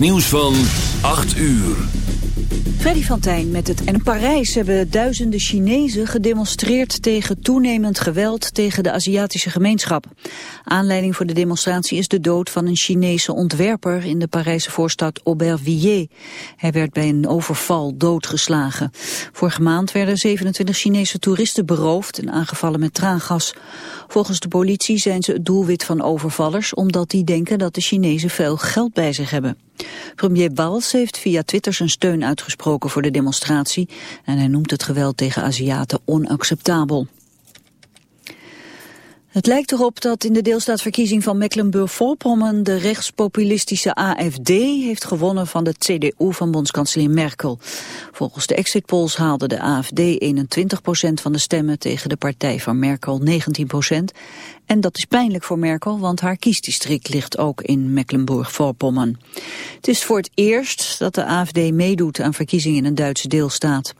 Nieuws van 8 uur. Freddy van met het... En in Parijs hebben duizenden Chinezen gedemonstreerd tegen toenemend geweld tegen de Aziatische gemeenschap. Aanleiding voor de demonstratie is de dood van een Chinese ontwerper in de Parijse voorstad Aubervilliers. Hij werd bij een overval doodgeslagen. Vorige maand werden 27 Chinese toeristen beroofd en aangevallen met traangas. Volgens de politie zijn ze het doelwit van overvallers omdat die denken dat de Chinezen veel geld bij zich hebben. Premier Bals heeft via Twitter zijn steun uitgesproken voor de demonstratie en hij noemt het geweld tegen Aziaten onacceptabel. Het lijkt erop dat in de deelstaatsverkiezing van Mecklenburg-Vorpommern de rechtspopulistische AFD heeft gewonnen van de CDU van bondskanselier Merkel. Volgens de exit polls haalde de AFD 21% van de stemmen tegen de partij van Merkel 19% En dat is pijnlijk voor Merkel, want haar kiesdistrict ligt ook in Mecklenburg-Vorpommern. Het is voor het eerst dat de AFD meedoet aan verkiezingen in een Duitse deelstaat.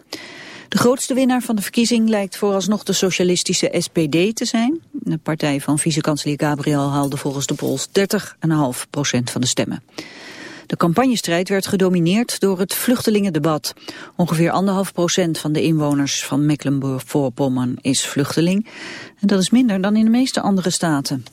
De grootste winnaar van de verkiezing lijkt vooralsnog de socialistische SPD te zijn. De partij van vice-kanselier Gabriel haalde volgens de polls 30,5 procent van de stemmen. De campagnestrijd werd gedomineerd door het vluchtelingendebat. Ongeveer anderhalf procent van de inwoners van Mecklenburg-Voorpommern is vluchteling. En dat is minder dan in de meeste andere staten.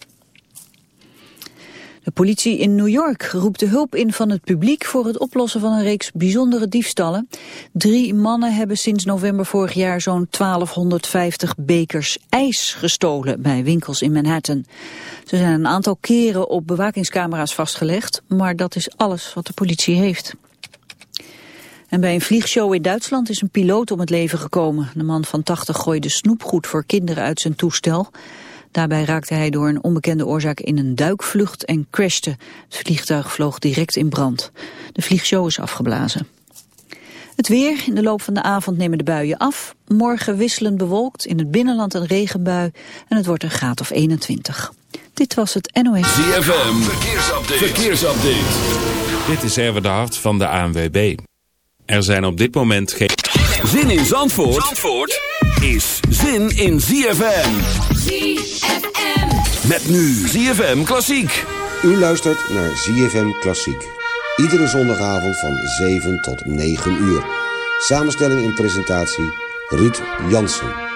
De politie in New York roept de hulp in van het publiek voor het oplossen van een reeks bijzondere diefstallen. Drie mannen hebben sinds november vorig jaar zo'n 1250 bekers ijs gestolen bij winkels in Manhattan. Ze zijn een aantal keren op bewakingscamera's vastgelegd, maar dat is alles wat de politie heeft. En bij een vliegshow in Duitsland is een piloot om het leven gekomen. De man van 80 gooide snoepgoed voor kinderen uit zijn toestel. Daarbij raakte hij door een onbekende oorzaak in een duikvlucht en crashte. Het vliegtuig vloog direct in brand. De vliegshow is afgeblazen. Het weer. In de loop van de avond nemen de buien af. Morgen wisselend bewolkt. In het binnenland een regenbui. En het wordt een graad of 21. Dit was het NOS. ZFM. Verkeersupdate. Verkeersupdate. Dit is Erwin de Hart van de ANWB. Er zijn op dit moment geen... Zin in Zandvoort, Zandvoort? Is zin in ZFM. ZFM. Met nu ZFM Klassiek. U luistert naar ZFM Klassiek. Iedere zondagavond van 7 tot 9 uur. Samenstelling en presentatie Ruud Jansen.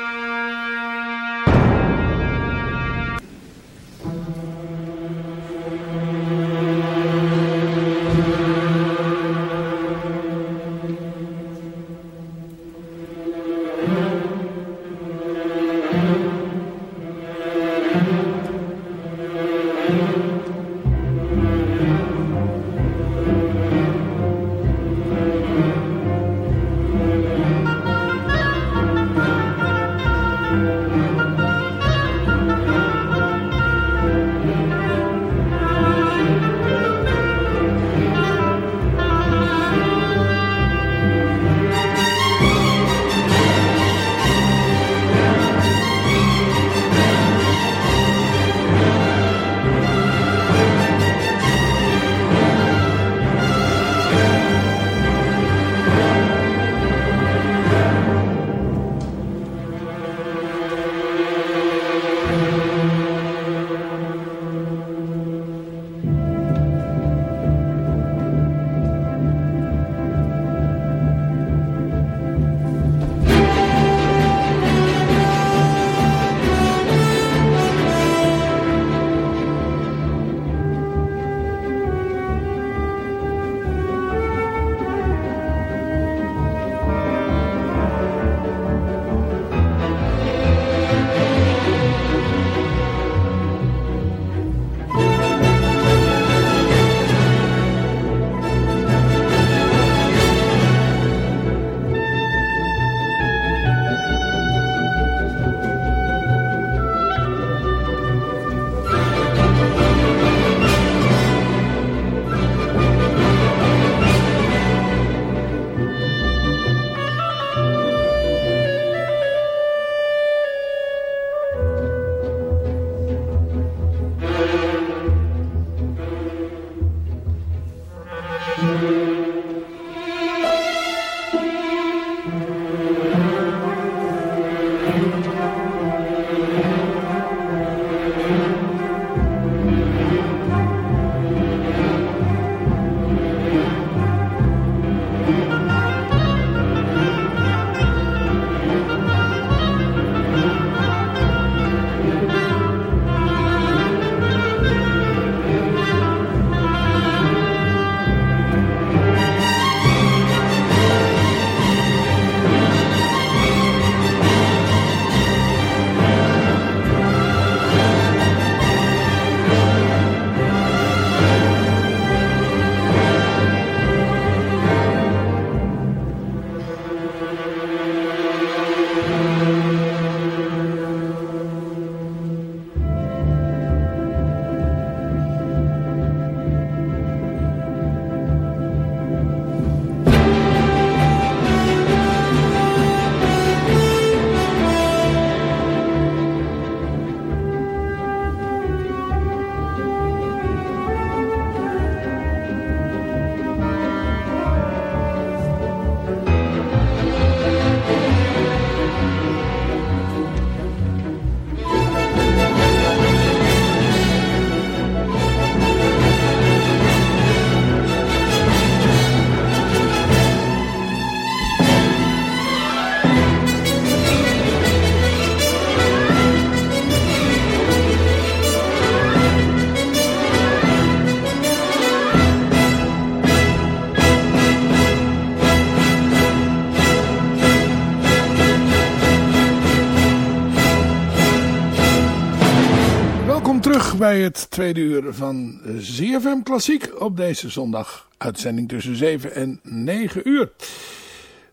Bij het tweede uur van ZFM Klassiek op deze zondag. Uitzending tussen 7 en 9 uur.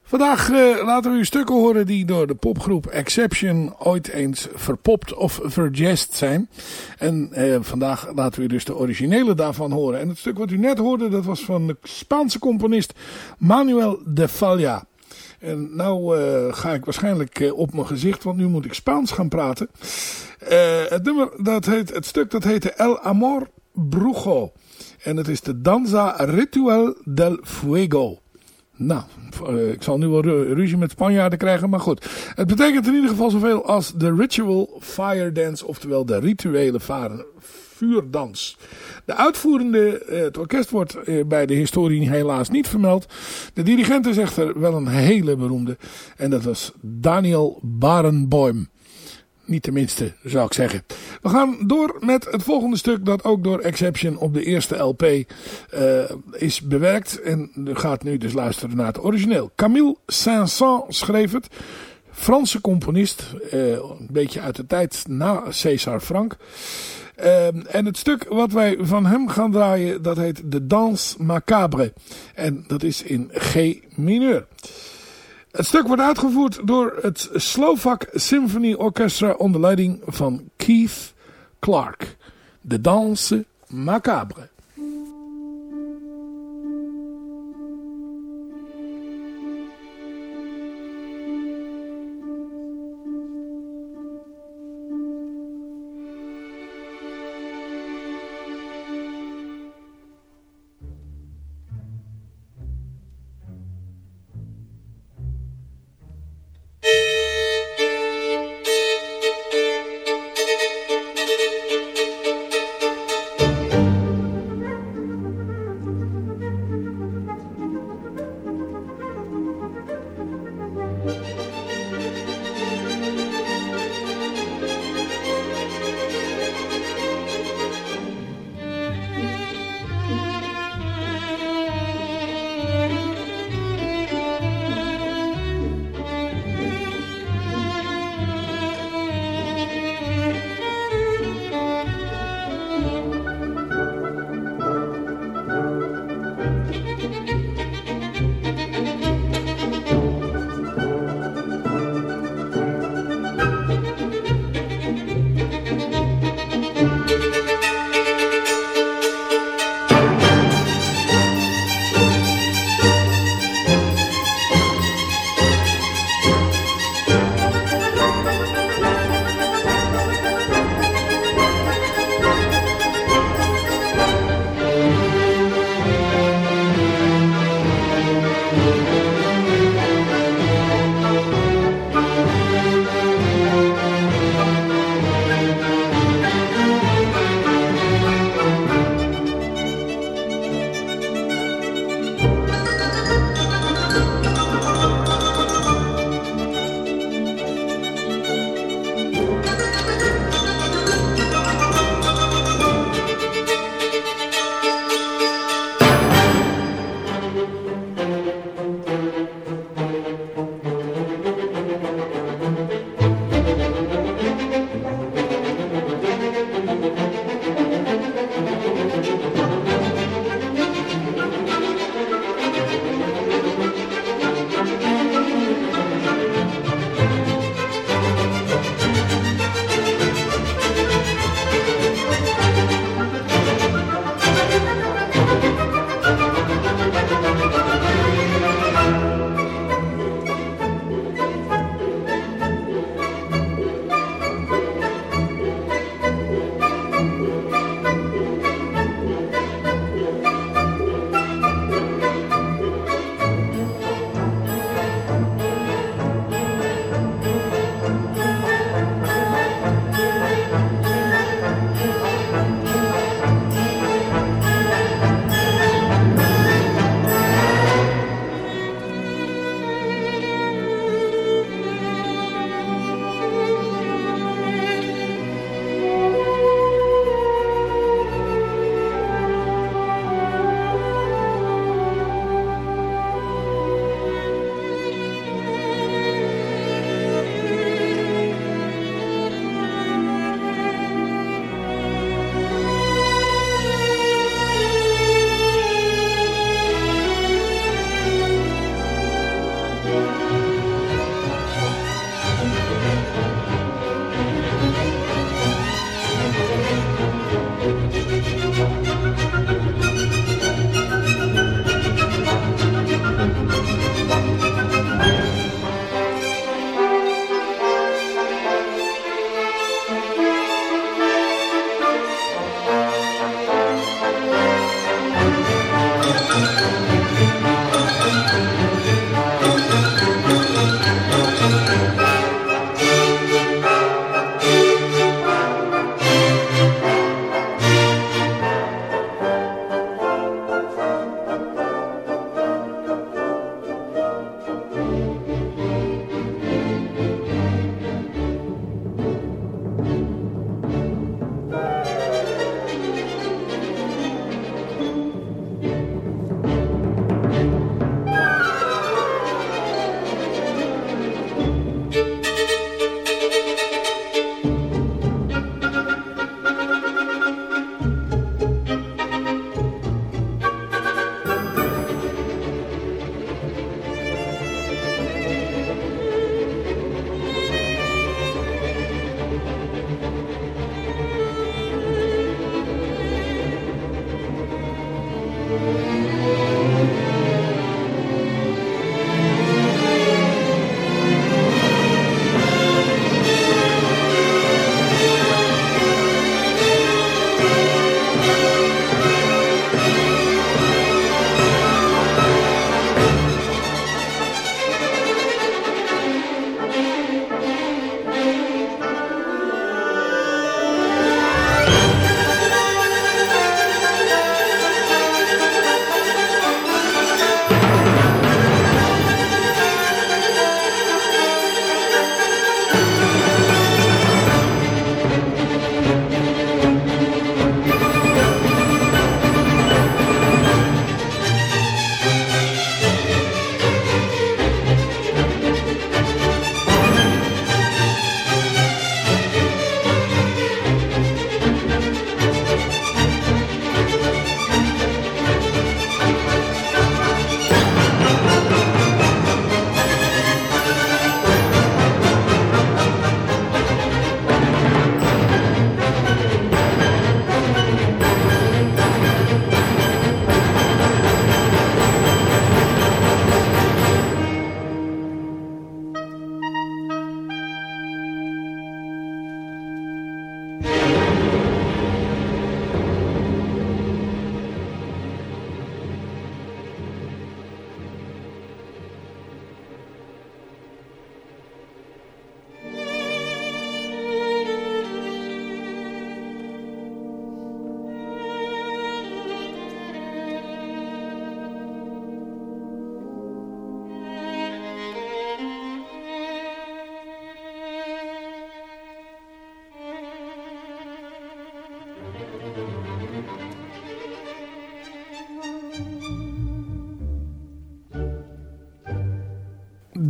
Vandaag uh, laten we u stukken horen die door de popgroep Exception ooit eens verpopt of verjazd zijn. En uh, vandaag laten we u dus de originele daarvan horen. En het stuk wat u net hoorde, dat was van de Spaanse componist Manuel de Falla. En nou uh, ga ik waarschijnlijk op mijn gezicht, want nu moet ik Spaans gaan praten. het, nummer, dat heet, het stuk dat heette El Amor Brujo. En het is de Danza Ritual del Fuego. Nou, ik zal nu wel ruzie met Spanjaarden krijgen, maar goed. Het betekent in ieder geval zoveel als de Ritual Fire Dance, oftewel de rituele vuurdans. De uitvoerende, het orkest wordt bij de historie helaas niet vermeld. De dirigent is echter wel een hele beroemde. En dat was Daniel Barenboim. Niet tenminste, zou ik zeggen. We gaan door met het volgende stuk dat ook door Exception op de eerste LP uh, is bewerkt. En gaat nu dus luisteren naar het origineel. Camille Saint-Saëns schreef het. Franse componist. Een beetje uit de tijd na César Franck. Uh, en het stuk wat wij van hem gaan draaien, dat heet De Danse Macabre. En dat is in G mineur. Het stuk wordt uitgevoerd door het Slovak Symphony Orchestra onder leiding van Keith Clark. De Danse Macabre.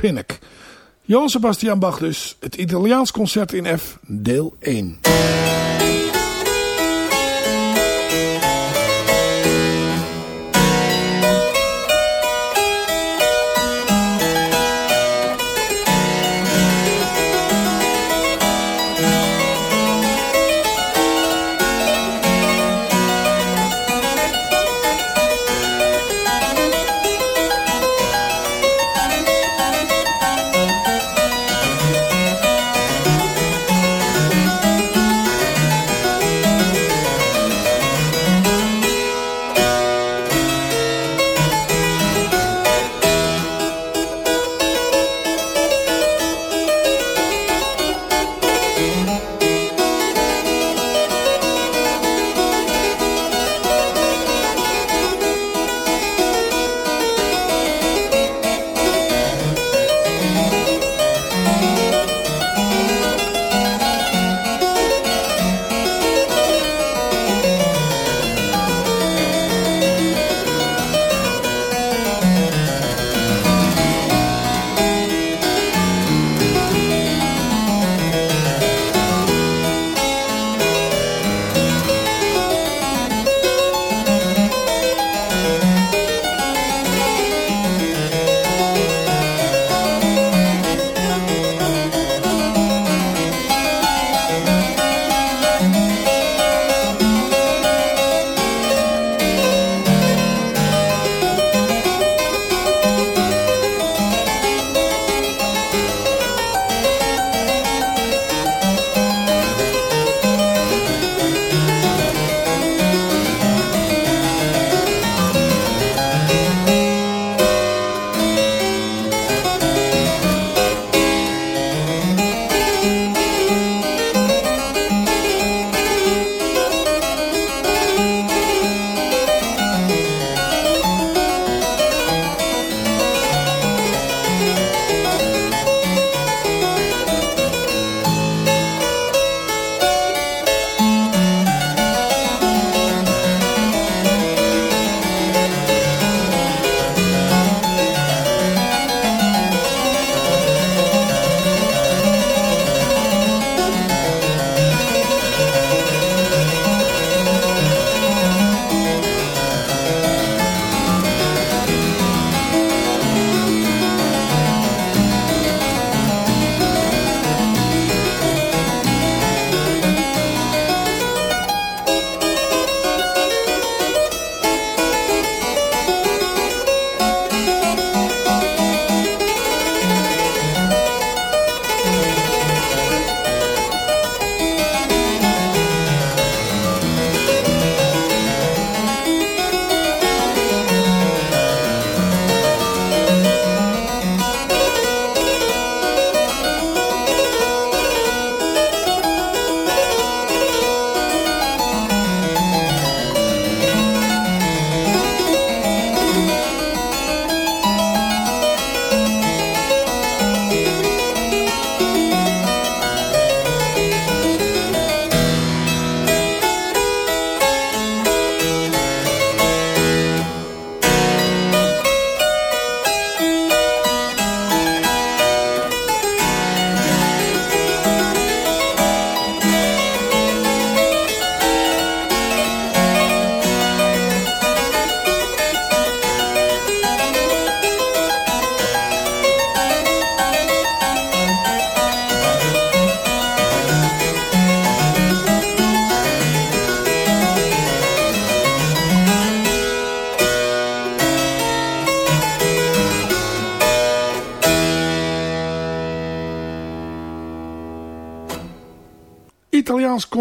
Pinnock. Johann Sebastian Bach dus, het Italiaans concert in F, deel 1.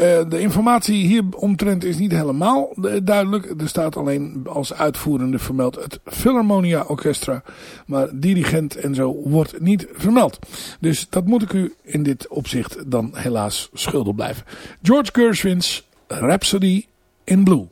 Uh, de informatie hier omtrent is niet helemaal duidelijk. Er staat alleen als uitvoerende vermeld het Philharmonia Orchestra. Maar dirigent en zo wordt niet vermeld. Dus dat moet ik u in dit opzicht dan helaas schuldig blijven. George Gershwin's Rhapsody in Blue.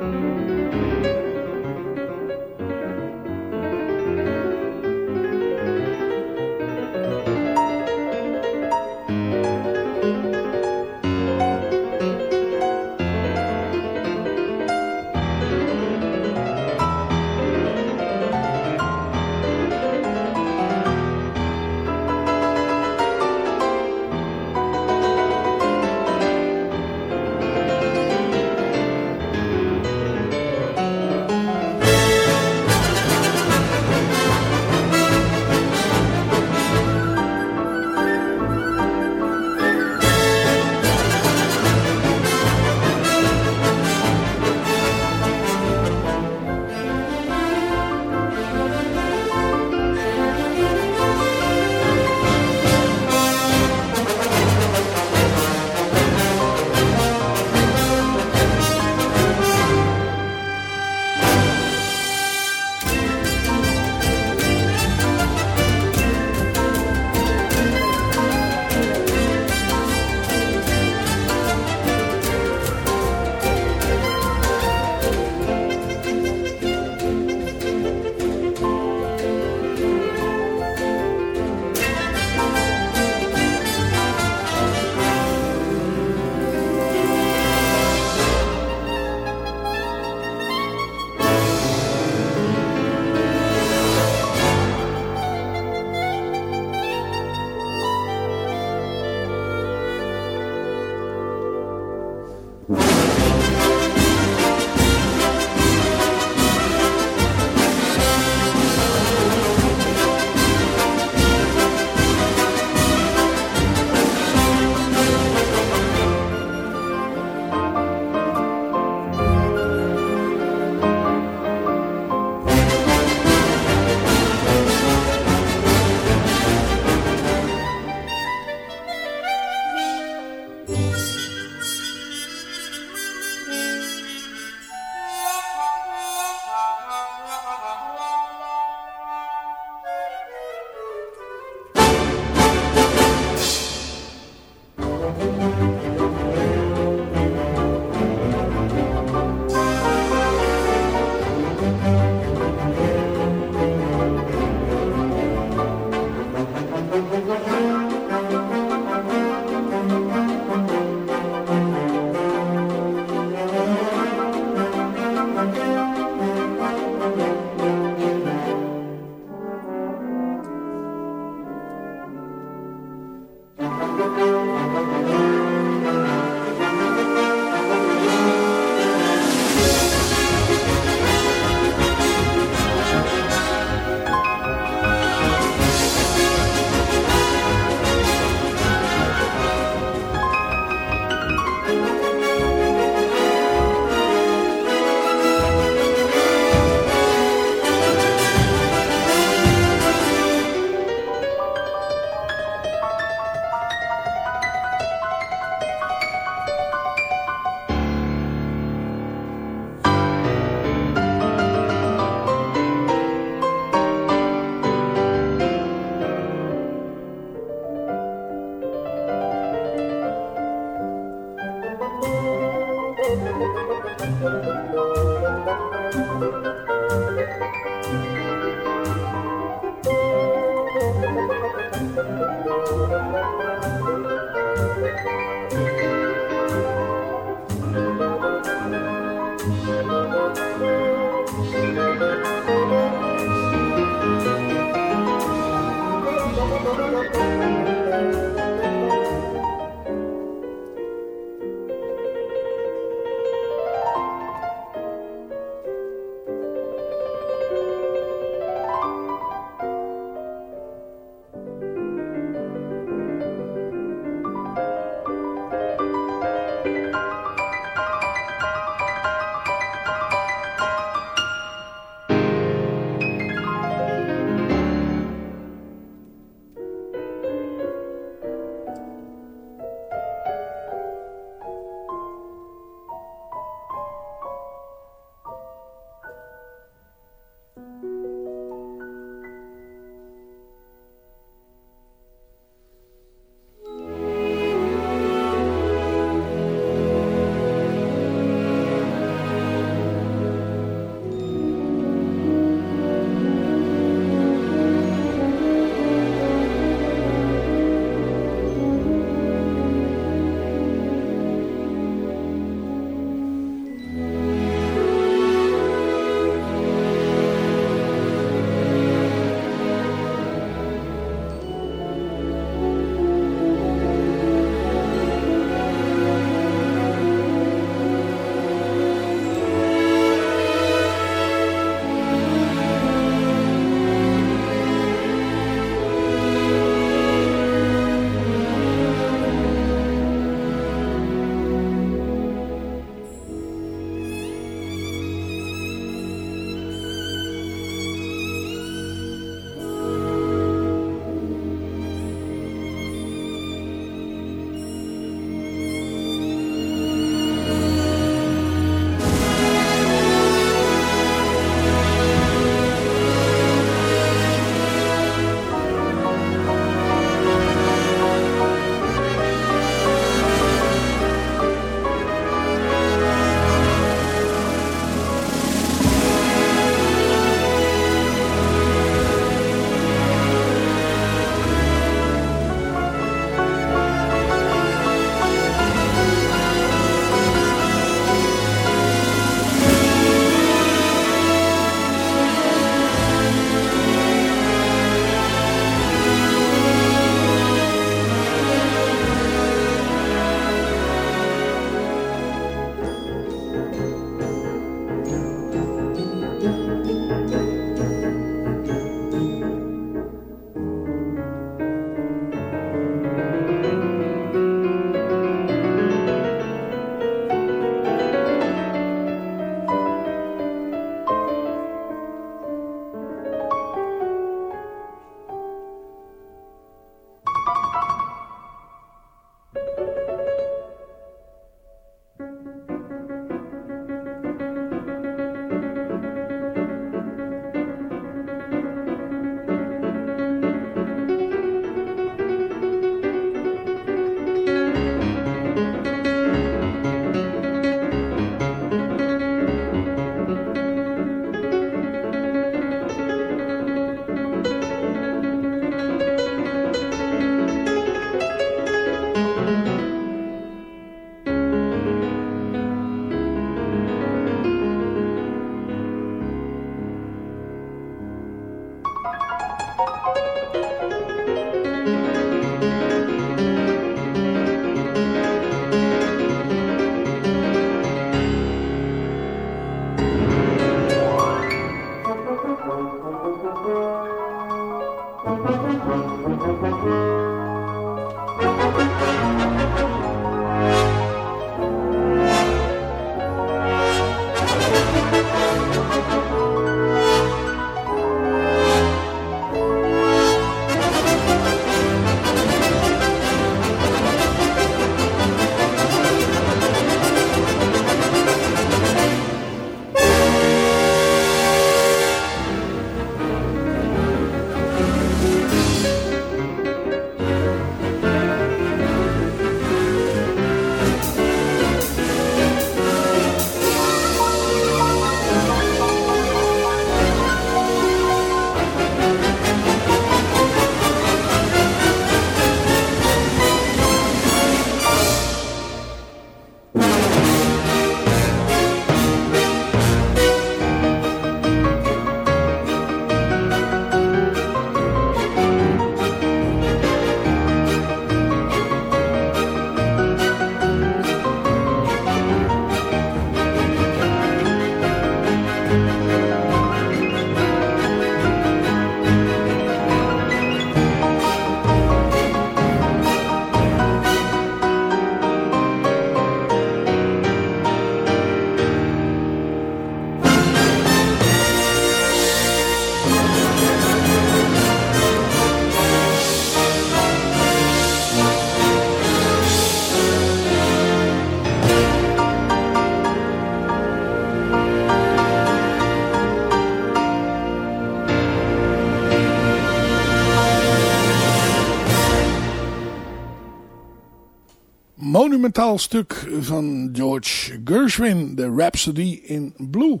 Monumentaal stuk van George Gershwin, The Rhapsody in Blue.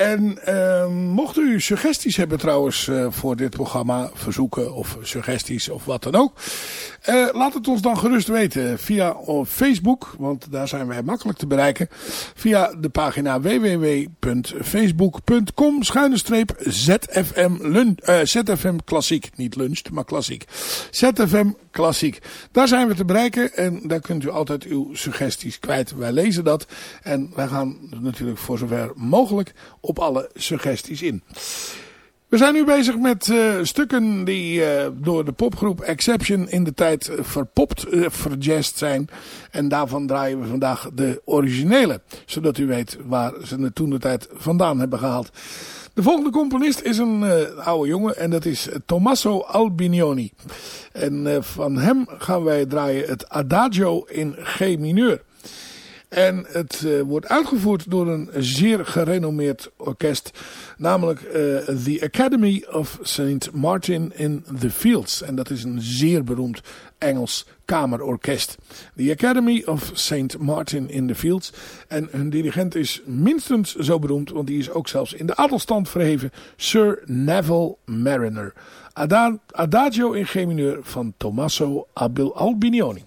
En uh, mocht u suggesties hebben trouwens uh, voor dit programma, verzoeken of suggesties of wat dan ook. Uh, laat het ons dan gerust weten via Facebook, want daar zijn wij makkelijk te bereiken. Via de pagina www.facebook.com ZFM, ZFM Klassiek. Niet lunch, maar klassiek. ZFM Klassiek. Daar zijn we te bereiken en daar kunt u altijd uw suggesties kwijt. Wij lezen dat en wij gaan natuurlijk voor zover mogelijk op alle suggesties in. We zijn nu bezig met uh, stukken die uh, door de popgroep Exception in de tijd verpopt, uh, zijn. En daarvan draaien we vandaag de originele. Zodat u weet waar ze het toen de tijd vandaan hebben gehaald. De volgende componist is een oude jongen en dat is Tommaso Albinioni. En van hem gaan wij draaien het Adagio in G mineur. En het uh, wordt uitgevoerd door een zeer gerenommeerd orkest. Namelijk uh, The Academy of St. Martin in the Fields. En dat is een zeer beroemd Engels kamerorkest. The Academy of St. Martin in the Fields. En hun dirigent is minstens zo beroemd, want die is ook zelfs in de adelstand verheven. Sir Neville Mariner. Adagio in G mineur van Tommaso Albinioni.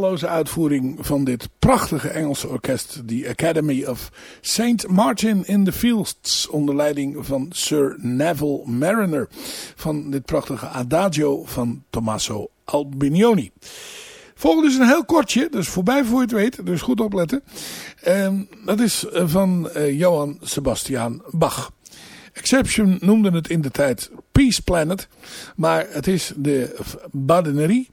Weergaloze uitvoering van dit prachtige Engelse orkest, The Academy of St. Martin in the Fields, onder leiding van Sir Neville Mariner, van dit prachtige Adagio van Tommaso Albinioni. Volgende is een heel kortje, dus voorbij voor je het weet, dus goed opletten. En dat is eh, van uh, Johann Sebastian Bach. Exception noemde het in de tijd Peace Planet, maar het is de Badenerie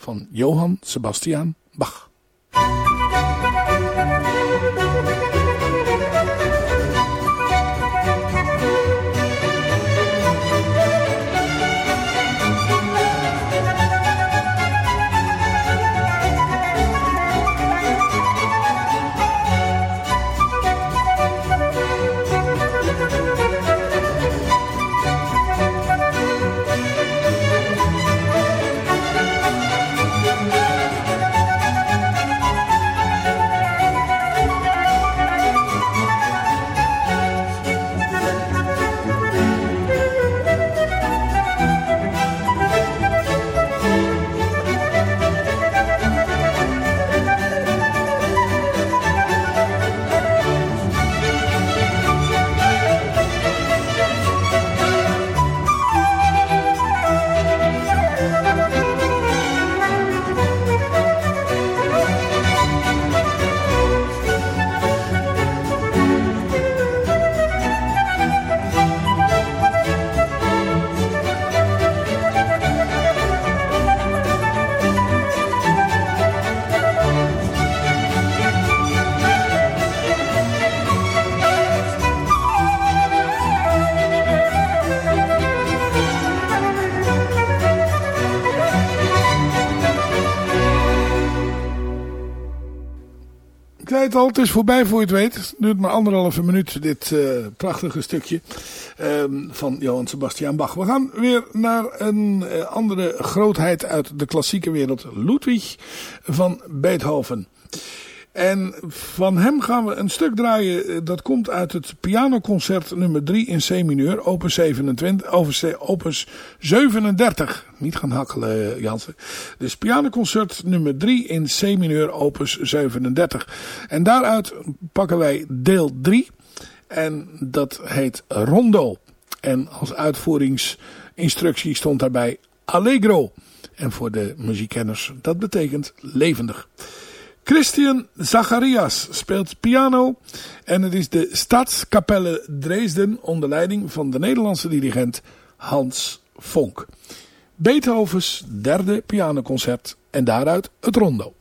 van Johann Sebastian Bach. Het is voorbij voor je het weet. Het duurt maar anderhalve minuut, dit uh, prachtige stukje um, van Johann Sebastian Bach. We gaan weer naar een uh, andere grootheid uit de klassieke wereld. Ludwig van Beethoven. En van hem gaan we een stuk draaien. Dat komt uit het pianoconcert nummer 3 in C mineur. Opus, 27, opus 37. Niet gaan hakkelen Jansen. Dus pianoconcert nummer 3 in C mineur. Opus 37. En daaruit pakken wij deel 3. En dat heet Rondo. En als uitvoeringsinstructie stond daarbij Allegro. En voor de muziekkenners, dat betekent levendig. Christian Zacharias speelt piano en het is de Stadskapelle Dresden onder leiding van de Nederlandse dirigent Hans Vonk. Beethovens derde pianoconcert en daaruit het rondo.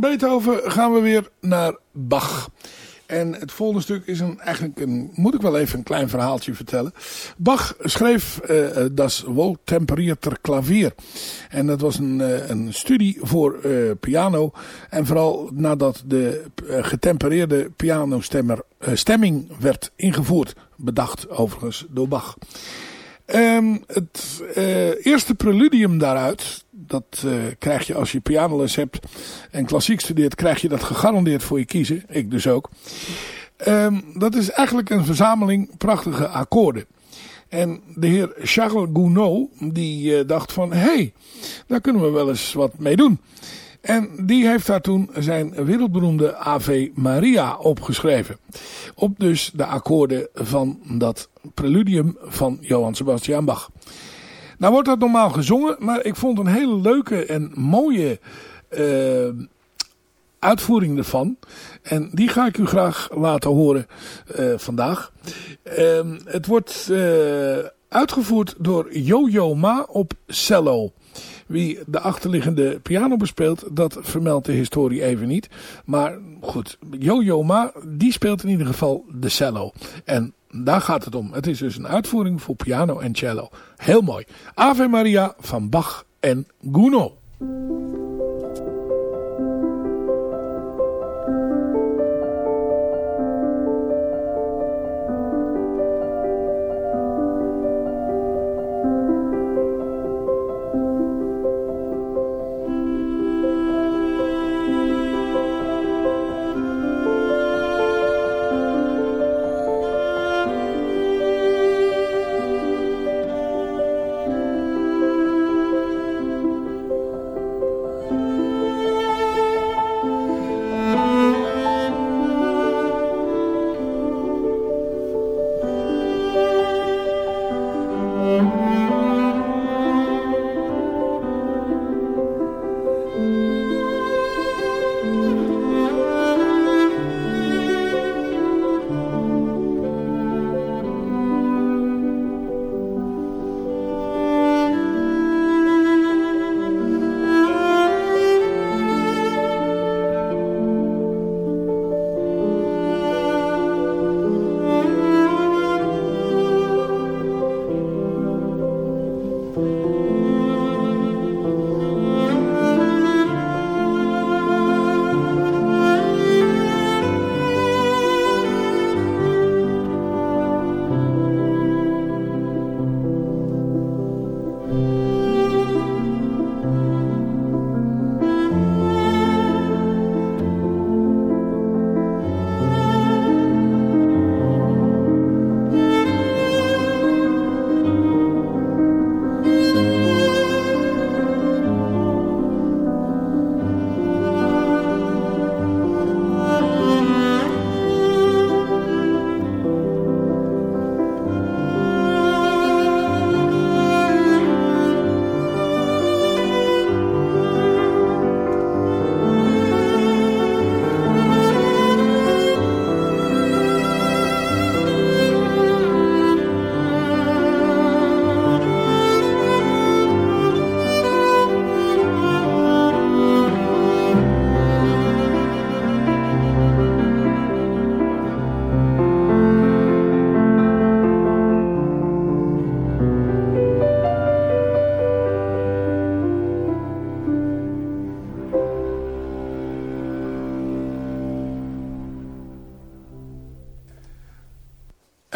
Beethoven gaan we weer naar Bach. En het volgende stuk is een, eigenlijk een, moet ik wel even een klein verhaaltje vertellen. Bach schreef uh, Das Wohltemperierter Klavier. En dat was een, uh, een studie voor piano. En vooral nadat de getempereerde pianostemmer stemming werd ingevoerd. Bedacht overigens door Bach. Um, het eerste preludium daaruit, dat uh, krijg je als je pianoles hebt en klassiek studeert, krijg je dat gegarandeerd voor je kiezen. Ik dus ook. Um, dat is eigenlijk een verzameling prachtige akkoorden. En de heer Charles Gounod, die uh, dacht van, hé, hey, daar kunnen we wel eens wat mee doen. En die heeft daar toen zijn wereldberoemde Ave Maria opgeschreven. Op dus de akkoorden van dat preludium van Johann Sebastian Bach. Nou wordt dat normaal gezongen, maar ik vond een hele leuke en mooie uh, uitvoering ervan. En die ga ik u graag laten horen uh, vandaag. Uh, het wordt uh, uitgevoerd door Yo-Yo Ma op cello. Wie de achterliggende piano bespeelt, dat vermeldt de historie even niet. Maar goed, Yo-Yo Ma, die speelt in ieder geval de cello. En daar gaat het om. Het is dus een uitvoering voor piano en cello. Heel mooi. Ave Maria van Bach en Gounod.